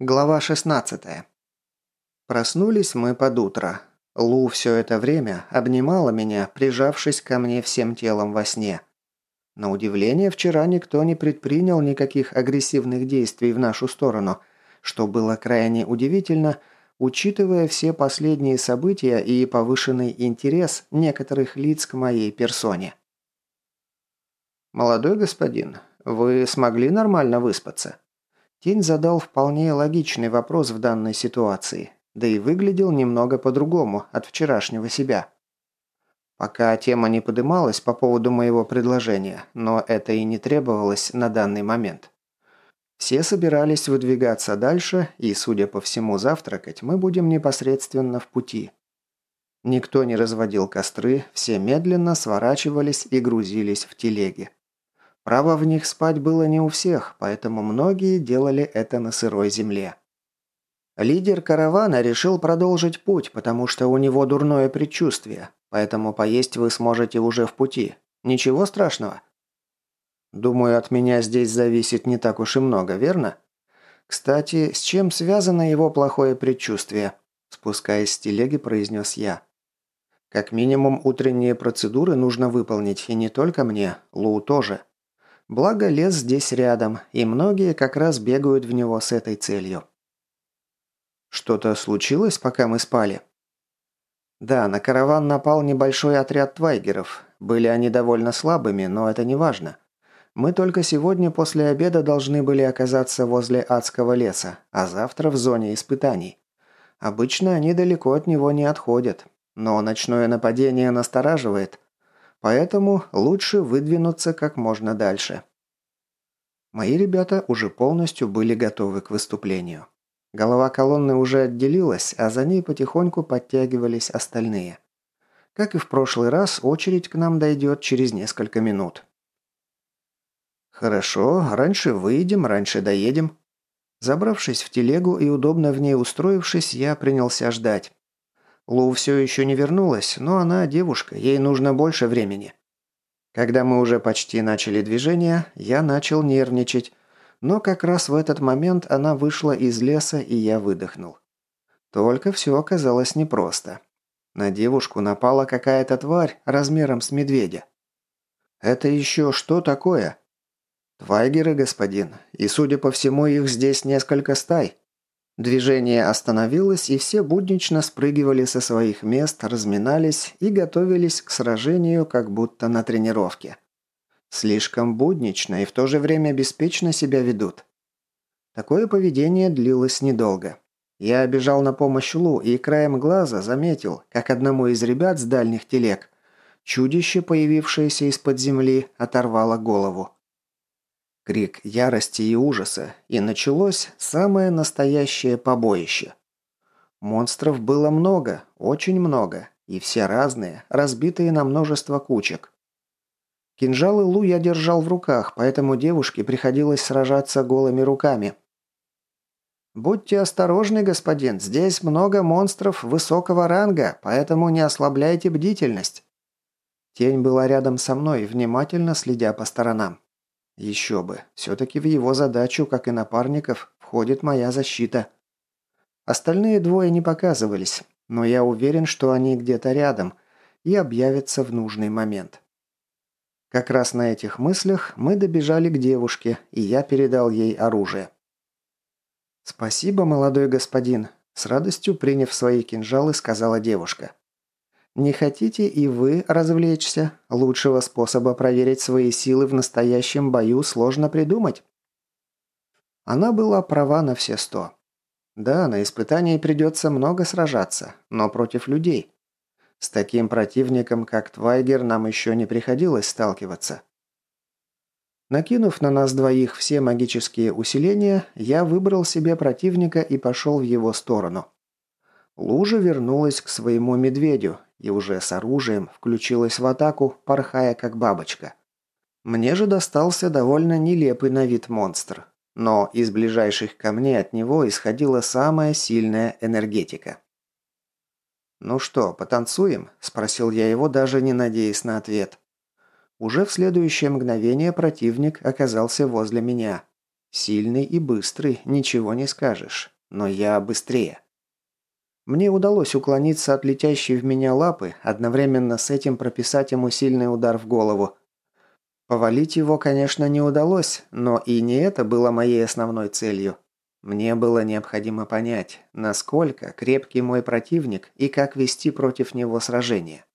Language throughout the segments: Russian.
Глава 16. Проснулись мы под утро. Лу все это время обнимала меня, прижавшись ко мне всем телом во сне. На удивление, вчера никто не предпринял никаких агрессивных действий в нашу сторону, что было крайне удивительно, учитывая все последние события и повышенный интерес некоторых лиц к моей персоне. «Молодой господин, вы смогли нормально выспаться?» Тень задал вполне логичный вопрос в данной ситуации, да и выглядел немного по-другому от вчерашнего себя. Пока тема не подымалась по поводу моего предложения, но это и не требовалось на данный момент. Все собирались выдвигаться дальше, и, судя по всему, завтракать мы будем непосредственно в пути. Никто не разводил костры, все медленно сворачивались и грузились в телеги. Право в них спать было не у всех, поэтому многие делали это на сырой земле. Лидер каравана решил продолжить путь, потому что у него дурное предчувствие, поэтому поесть вы сможете уже в пути. Ничего страшного. Думаю, от меня здесь зависит не так уж и много, верно? Кстати, с чем связано его плохое предчувствие? Спускаясь с телеги, произнес я. Как минимум, утренние процедуры нужно выполнить, и не только мне, Лу тоже. Благо лес здесь рядом, и многие как раз бегают в него с этой целью. Что-то случилось, пока мы спали? Да, на караван напал небольшой отряд твайгеров. Были они довольно слабыми, но это не важно. Мы только сегодня после обеда должны были оказаться возле адского леса, а завтра в зоне испытаний. Обычно они далеко от него не отходят. Но ночное нападение настораживает, Поэтому лучше выдвинуться как можно дальше. Мои ребята уже полностью были готовы к выступлению. Голова колонны уже отделилась, а за ней потихоньку подтягивались остальные. Как и в прошлый раз, очередь к нам дойдет через несколько минут. «Хорошо, раньше выйдем, раньше доедем». Забравшись в телегу и удобно в ней устроившись, я принялся ждать. Лу все еще не вернулась, но она девушка, ей нужно больше времени. Когда мы уже почти начали движение, я начал нервничать, но как раз в этот момент она вышла из леса, и я выдохнул. Только все оказалось непросто. На девушку напала какая-то тварь размером с медведя. «Это еще что такое?» «Твайгеры, господин, и, судя по всему, их здесь несколько стай», Движение остановилось, и все буднично спрыгивали со своих мест, разминались и готовились к сражению, как будто на тренировке. Слишком буднично и в то же время беспечно себя ведут. Такое поведение длилось недолго. Я бежал на помощь Лу и краем глаза заметил, как одному из ребят с дальних телег чудище, появившееся из-под земли, оторвало голову. Крик ярости и ужаса, и началось самое настоящее побоище. Монстров было много, очень много, и все разные, разбитые на множество кучек. Кинжалы Лу я держал в руках, поэтому девушке приходилось сражаться голыми руками. «Будьте осторожны, господин, здесь много монстров высокого ранга, поэтому не ослабляйте бдительность». Тень была рядом со мной, внимательно следя по сторонам. Еще бы. Все-таки в его задачу, как и напарников, входит моя защита. Остальные двое не показывались, но я уверен, что они где-то рядом и объявятся в нужный момент. Как раз на этих мыслях мы добежали к девушке, и я передал ей оружие. «Спасибо, молодой господин», – с радостью приняв свои кинжалы, сказала девушка. Не хотите и вы развлечься? Лучшего способа проверить свои силы в настоящем бою сложно придумать. Она была права на все сто. Да, на испытании придется много сражаться, но против людей. С таким противником, как Твайгер, нам еще не приходилось сталкиваться. Накинув на нас двоих все магические усиления, я выбрал себе противника и пошел в его сторону. Лужа вернулась к своему медведю и уже с оружием включилась в атаку, порхая как бабочка. Мне же достался довольно нелепый на вид монстр, но из ближайших камней от него исходила самая сильная энергетика. «Ну что, потанцуем?» – спросил я его, даже не надеясь на ответ. Уже в следующее мгновение противник оказался возле меня. Сильный и быстрый, ничего не скажешь. Но я быстрее. Мне удалось уклониться от летящей в меня лапы, одновременно с этим прописать ему сильный удар в голову. Повалить его, конечно, не удалось, но и не это было моей основной целью. Мне было необходимо понять, насколько крепкий мой противник и как вести против него сражение.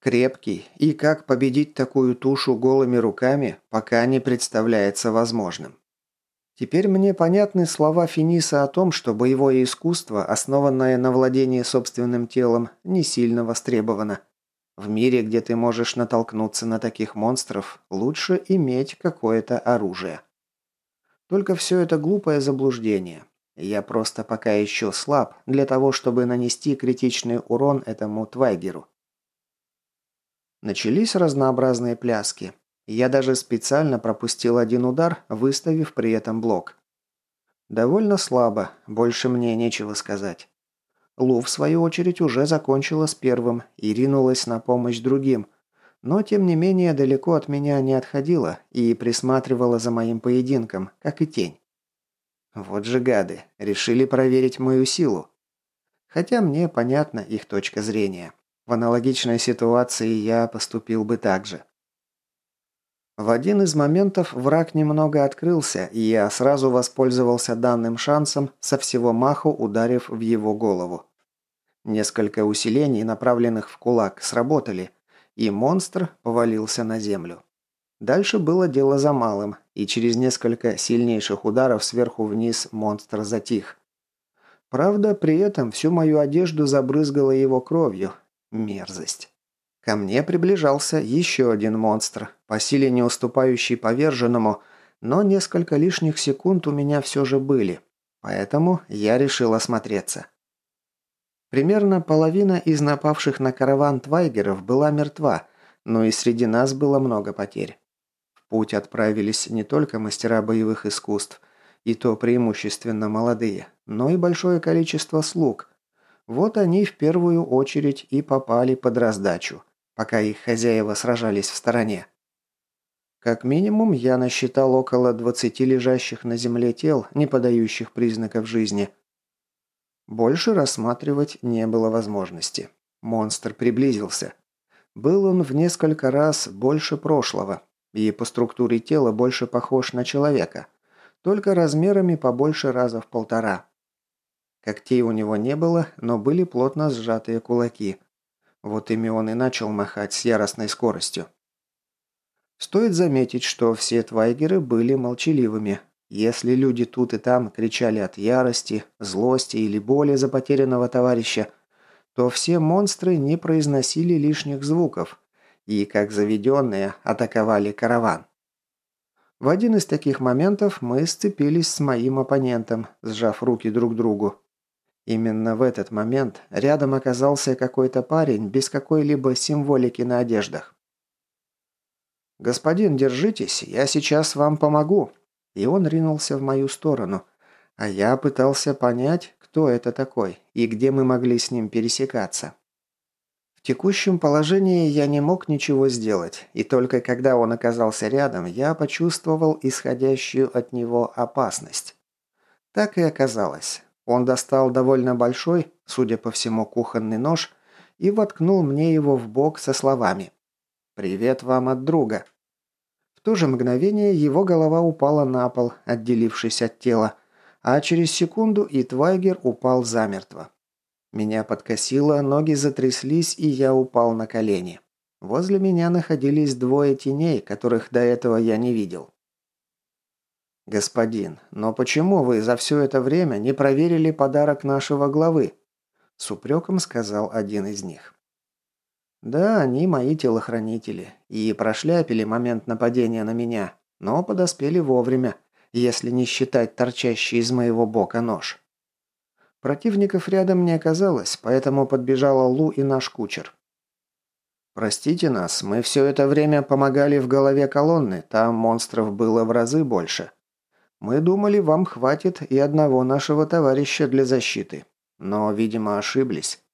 Крепкий и как победить такую тушу голыми руками, пока не представляется возможным. Теперь мне понятны слова Финиса о том, что боевое искусство, основанное на владении собственным телом, не сильно востребовано. В мире, где ты можешь натолкнуться на таких монстров, лучше иметь какое-то оружие. Только все это глупое заблуждение. Я просто пока еще слаб для того, чтобы нанести критичный урон этому Твайгеру. Начались разнообразные пляски. Я даже специально пропустил один удар, выставив при этом блок. Довольно слабо, больше мне нечего сказать. Лу, в свою очередь, уже закончила с первым и ринулась на помощь другим, но, тем не менее, далеко от меня не отходила и присматривала за моим поединком, как и тень. Вот же гады, решили проверить мою силу. Хотя мне понятна их точка зрения. В аналогичной ситуации я поступил бы так же. В один из моментов враг немного открылся, и я сразу воспользовался данным шансом, со всего маху ударив в его голову. Несколько усилений, направленных в кулак, сработали, и монстр повалился на землю. Дальше было дело за малым, и через несколько сильнейших ударов сверху вниз монстр затих. Правда, при этом всю мою одежду забрызгало его кровью. Мерзость. Ко мне приближался еще один монстр, по силе не уступающий поверженному, но несколько лишних секунд у меня все же были, поэтому я решил осмотреться. Примерно половина из напавших на караван твайгеров была мертва, но и среди нас было много потерь. В путь отправились не только мастера боевых искусств, и то преимущественно молодые, но и большое количество слуг. Вот они в первую очередь и попали под раздачу – пока их хозяева сражались в стороне. Как минимум, я насчитал около 20 лежащих на земле тел, не подающих признаков жизни. Больше рассматривать не было возможности. Монстр приблизился. Был он в несколько раз больше прошлого, и по структуре тела больше похож на человека, только размерами побольше раза в полтора. Когтей у него не было, но были плотно сжатые кулаки. Вот ими он и начал махать с яростной скоростью. Стоит заметить, что все твайгеры были молчаливыми. Если люди тут и там кричали от ярости, злости или боли за потерянного товарища, то все монстры не произносили лишних звуков и, как заведенные, атаковали караван. В один из таких моментов мы сцепились с моим оппонентом, сжав руки друг другу. Именно в этот момент рядом оказался какой-то парень без какой-либо символики на одеждах. «Господин, держитесь, я сейчас вам помогу!» И он ринулся в мою сторону, а я пытался понять, кто это такой и где мы могли с ним пересекаться. В текущем положении я не мог ничего сделать, и только когда он оказался рядом, я почувствовал исходящую от него опасность. Так и оказалось. Он достал довольно большой, судя по всему, кухонный нож и воткнул мне его в бок со словами «Привет вам от друга». В то же мгновение его голова упала на пол, отделившись от тела, а через секунду и Твайгер упал замертво. Меня подкосило, ноги затряслись, и я упал на колени. Возле меня находились двое теней, которых до этого я не видел. «Господин, но почему вы за все это время не проверили подарок нашего главы?» С упреком сказал один из них. «Да, они мои телохранители и прошляпили момент нападения на меня, но подоспели вовремя, если не считать торчащий из моего бока нож. Противников рядом не оказалось, поэтому подбежала Лу и наш кучер. «Простите нас, мы все это время помогали в голове колонны, там монстров было в разы больше. Мы думали, вам хватит и одного нашего товарища для защиты. Но, видимо, ошиблись.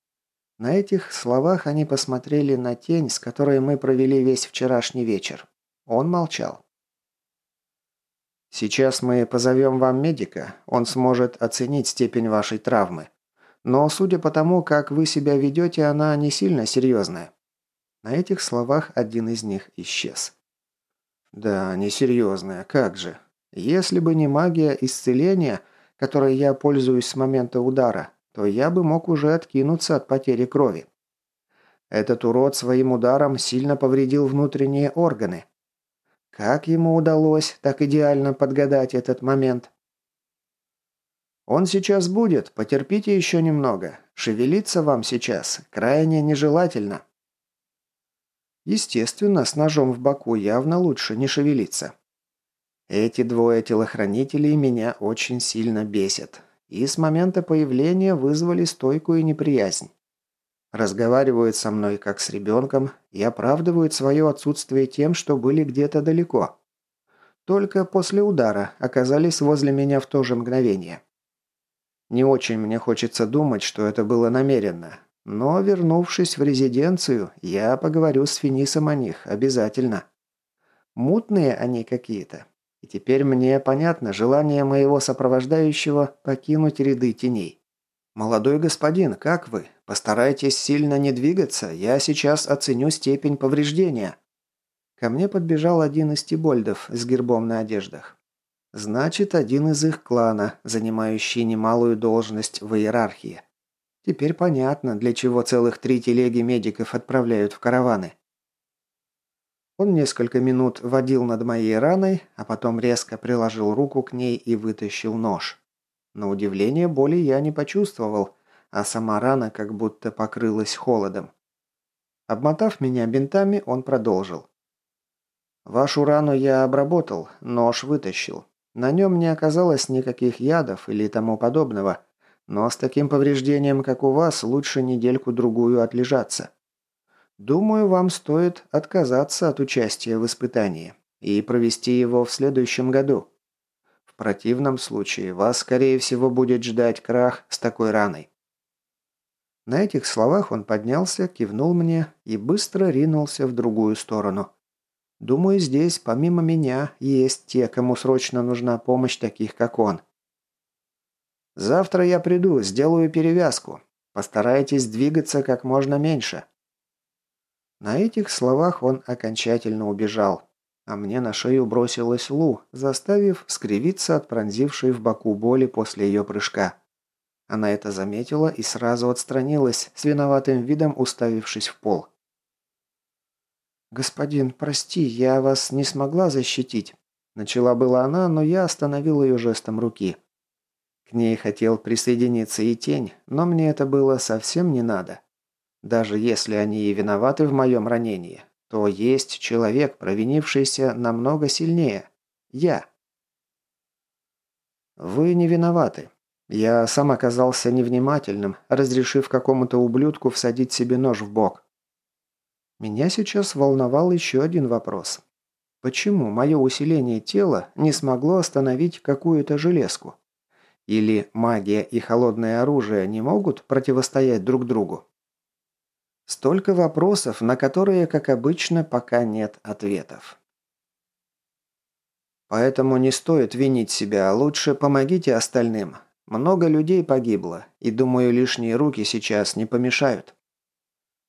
На этих словах они посмотрели на тень, с которой мы провели весь вчерашний вечер. Он молчал. Сейчас мы позовем вам медика, он сможет оценить степень вашей травмы. Но судя по тому, как вы себя ведете, она не сильно серьезная». На этих словах один из них исчез. «Да, несерьезная, как же. Если бы не магия исцеления, которой я пользуюсь с момента удара, то я бы мог уже откинуться от потери крови. Этот урод своим ударом сильно повредил внутренние органы. Как ему удалось так идеально подгадать этот момент? Он сейчас будет, потерпите еще немного. Шевелиться вам сейчас крайне нежелательно. Естественно, с ножом в боку явно лучше не шевелиться. Эти двое телохранителей меня очень сильно бесят. И с момента появления вызвали стойкую неприязнь. Разговаривают со мной как с ребенком и оправдывают свое отсутствие тем, что были где-то далеко. Только после удара оказались возле меня в то же мгновение. Не очень мне хочется думать, что это было намеренно. Но, вернувшись в резиденцию, я поговорю с Финисом о них обязательно. Мутные они какие-то. И теперь мне понятно желание моего сопровождающего покинуть ряды теней. «Молодой господин, как вы? Постарайтесь сильно не двигаться, я сейчас оценю степень повреждения». Ко мне подбежал один из тибольдов с гербом на одеждах. Значит, один из их клана, занимающий немалую должность в иерархии. Теперь понятно, для чего целых три телеги медиков отправляют в караваны. Он несколько минут водил над моей раной, а потом резко приложил руку к ней и вытащил нож. На удивление боли я не почувствовал, а сама рана как будто покрылась холодом. Обмотав меня бинтами, он продолжил. «Вашу рану я обработал, нож вытащил. На нем не оказалось никаких ядов или тому подобного, но с таким повреждением, как у вас, лучше недельку-другую отлежаться. Думаю, вам стоит отказаться от участия в испытании и провести его в следующем году. В противном случае вас, скорее всего, будет ждать крах с такой раной. На этих словах он поднялся, кивнул мне и быстро ринулся в другую сторону. Думаю, здесь, помимо меня, есть те, кому срочно нужна помощь таких, как он. Завтра я приду, сделаю перевязку. Постарайтесь двигаться как можно меньше. На этих словах он окончательно убежал, а мне на шею бросилась Лу, заставив скривиться от пронзившей в боку боли после ее прыжка. Она это заметила и сразу отстранилась, с виноватым видом уставившись в пол. «Господин, прости, я вас не смогла защитить». Начала была она, но я остановил ее жестом руки. К ней хотел присоединиться и тень, но мне это было совсем не надо. Даже если они и виноваты в моем ранении, то есть человек, провинившийся намного сильнее. Я. Вы не виноваты. Я сам оказался невнимательным, разрешив какому-то ублюдку всадить себе нож в бок. Меня сейчас волновал еще один вопрос. Почему мое усиление тела не смогло остановить какую-то железку? Или магия и холодное оружие не могут противостоять друг другу? Столько вопросов, на которые, как обычно, пока нет ответов. Поэтому не стоит винить себя, а лучше помогите остальным. Много людей погибло, и, думаю, лишние руки сейчас не помешают.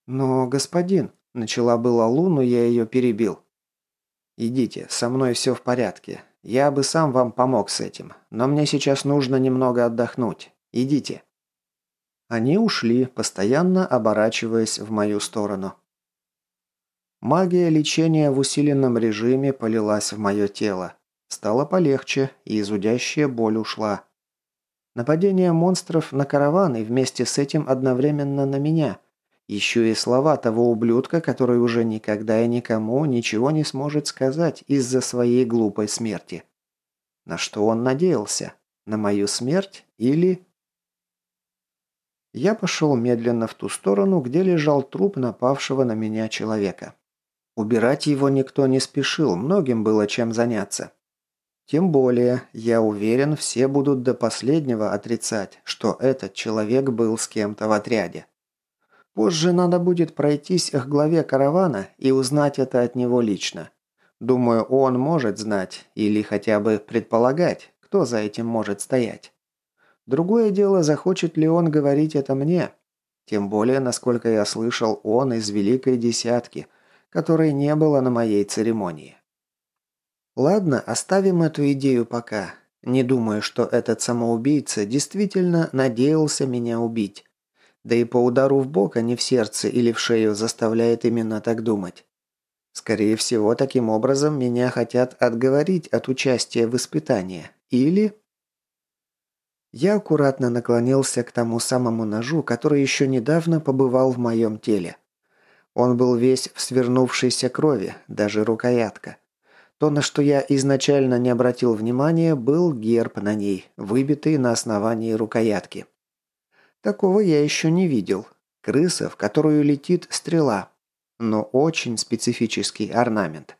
Но, господин, Начала была Лу, я ее перебил. «Идите, со мной все в порядке. Я бы сам вам помог с этим, но мне сейчас нужно немного отдохнуть. Идите». Они ушли, постоянно оборачиваясь в мою сторону. Магия лечения в усиленном режиме полилась в мое тело. Стало полегче, и изудящая боль ушла. Нападение монстров на караван и вместе с этим одновременно на меня – еще и слова того ублюдка, который уже никогда и никому ничего не сможет сказать из-за своей глупой смерти. На что он надеялся? На мою смерть или... Я пошел медленно в ту сторону, где лежал труп напавшего на меня человека. Убирать его никто не спешил, многим было чем заняться. Тем более, я уверен, все будут до последнего отрицать, что этот человек был с кем-то в отряде. Позже надо будет пройтись к главе каравана и узнать это от него лично. Думаю, он может знать или хотя бы предполагать, кто за этим может стоять. Другое дело, захочет ли он говорить это мне. Тем более, насколько я слышал, он из Великой Десятки, которой не было на моей церемонии. Ладно, оставим эту идею пока. Не думаю, что этот самоубийца действительно надеялся меня убить. Да и по удару в бок, а не в сердце или в шею, заставляет именно так думать. Скорее всего, таким образом меня хотят отговорить от участия в испытании. Или... Я аккуратно наклонился к тому самому ножу, который еще недавно побывал в моем теле. Он был весь в свернувшейся крови, даже рукоятка. То, на что я изначально не обратил внимания, был герб на ней, выбитый на основании рукоятки. Такого я еще не видел. Крыса, в которую летит стрела. Но очень специфический орнамент.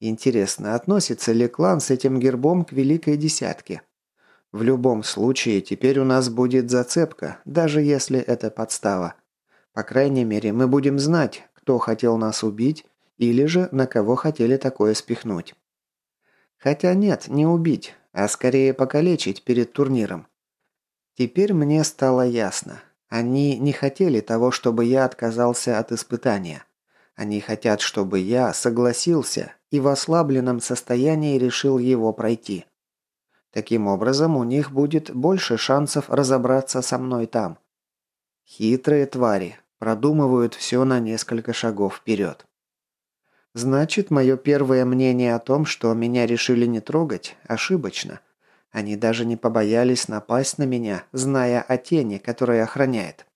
Интересно, относится ли клан с этим гербом к Великой Десятке? В любом случае, теперь у нас будет зацепка, даже если это подстава. По крайней мере, мы будем знать, кто хотел нас убить или же на кого хотели такое спихнуть. Хотя нет, не убить, а скорее покалечить перед турниром. Теперь мне стало ясно. Они не хотели того, чтобы я отказался от испытания. Они хотят, чтобы я согласился и в ослабленном состоянии решил его пройти. Таким образом, у них будет больше шансов разобраться со мной там. Хитрые твари продумывают все на несколько шагов вперед. Значит, мое первое мнение о том, что меня решили не трогать, ошибочно. Они даже не побоялись напасть на меня, зная о тени, которая охраняет.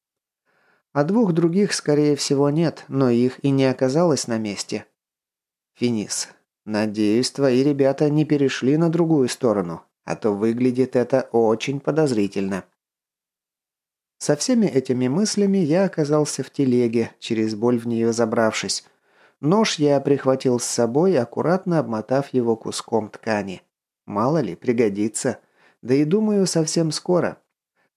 А двух других, скорее всего, нет, но их и не оказалось на месте. Финис, надеюсь, твои ребята не перешли на другую сторону, а то выглядит это очень подозрительно. Со всеми этими мыслями я оказался в телеге, через боль в нее забравшись, Нож я прихватил с собой, аккуратно обмотав его куском ткани. Мало ли, пригодится. Да и думаю, совсем скоро.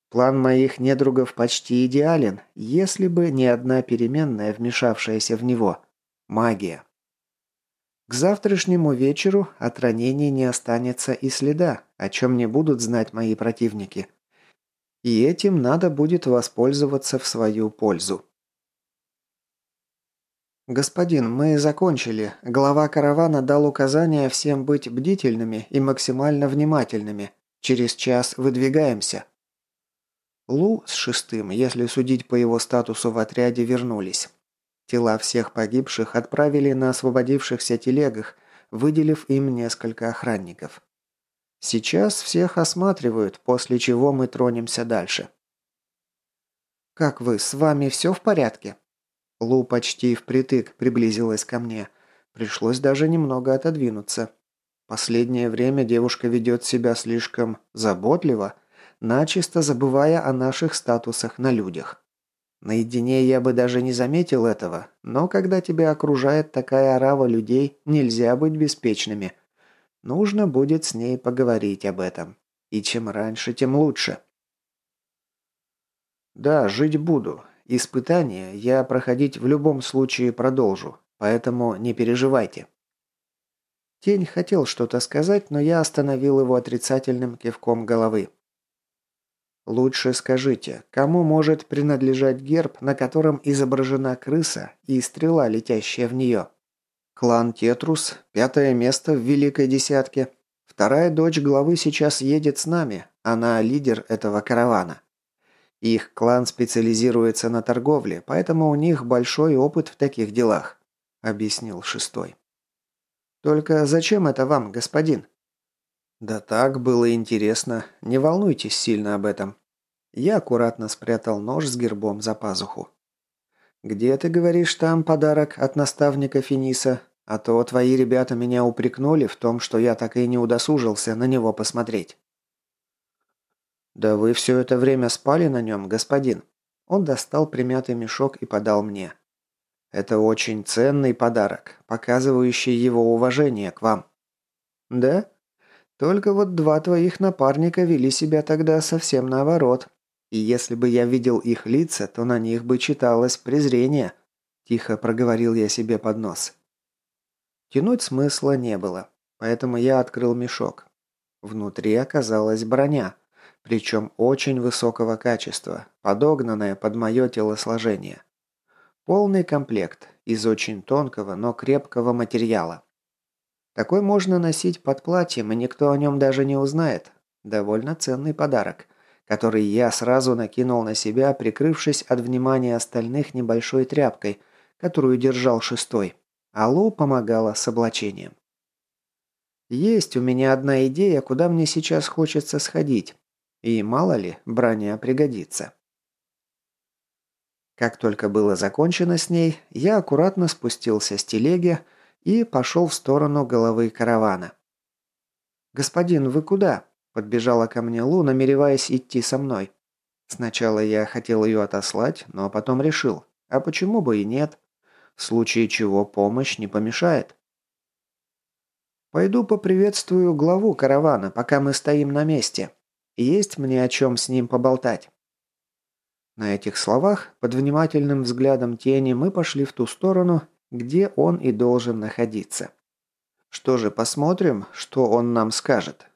План моих недругов почти идеален, если бы не одна переменная, вмешавшаяся в него. Магия. К завтрашнему вечеру от ранений не останется и следа, о чем не будут знать мои противники. И этим надо будет воспользоваться в свою пользу. «Господин, мы закончили. Глава каравана дал указание всем быть бдительными и максимально внимательными. Через час выдвигаемся». Лу с шестым, если судить по его статусу в отряде, вернулись. Тела всех погибших отправили на освободившихся телегах, выделив им несколько охранников. Сейчас всех осматривают, после чего мы тронемся дальше. «Как вы, с вами все в порядке?» Лу почти впритык приблизилась ко мне. Пришлось даже немного отодвинуться. Последнее время девушка ведет себя слишком заботливо, начисто забывая о наших статусах на людях. Наедине я бы даже не заметил этого, но когда тебя окружает такая орава людей, нельзя быть беспечными. Нужно будет с ней поговорить об этом. И чем раньше, тем лучше. «Да, жить буду. Испытания я проходить в любом случае продолжу, поэтому не переживайте». Тень хотел что-то сказать, но я остановил его отрицательным кивком головы. «Лучше скажите, кому может принадлежать герб, на котором изображена крыса и стрела, летящая в нее?» «Клан Тетрус, пятое место в Великой Десятке. Вторая дочь главы сейчас едет с нами, она лидер этого каравана. Их клан специализируется на торговле, поэтому у них большой опыт в таких делах», – объяснил шестой. «Только зачем это вам, господин?» «Да так, было интересно. Не волнуйтесь сильно об этом». Я аккуратно спрятал нож с гербом за пазуху. «Где, ты говоришь, там подарок от наставника Финиса? А то твои ребята меня упрекнули в том, что я так и не удосужился на него посмотреть». «Да вы все это время спали на нем, господин». Он достал примятый мешок и подал мне. «Это очень ценный подарок, показывающий его уважение к вам». «Да? Только вот два твоих напарника вели себя тогда совсем наоборот. И если бы я видел их лица, то на них бы читалось презрение», – тихо проговорил я себе под нос. Тянуть смысла не было, поэтому я открыл мешок. Внутри оказалась броня, причем очень высокого качества, подогнанная под мое телосложение. Полный комплект из очень тонкого, но крепкого материала. Такой можно носить под платьем, и никто о нем даже не узнает. Довольно ценный подарок, который я сразу накинул на себя, прикрывшись от внимания остальных небольшой тряпкой, которую держал шестой. А Лу помогала с облачением. Есть у меня одна идея, куда мне сейчас хочется сходить. И мало ли, броня пригодится. Как только было закончено с ней, я аккуратно спустился с телеги, и пошел в сторону головы каравана. «Господин, вы куда?» – подбежала ко мне Лу, намереваясь идти со мной. Сначала я хотел ее отослать, но потом решил, а почему бы и нет? В случае чего помощь не помешает. «Пойду поприветствую главу каравана, пока мы стоим на месте. Есть мне о чем с ним поболтать». На этих словах, под внимательным взглядом тени, мы пошли в ту сторону, где он и должен находиться. Что же, посмотрим, что он нам скажет.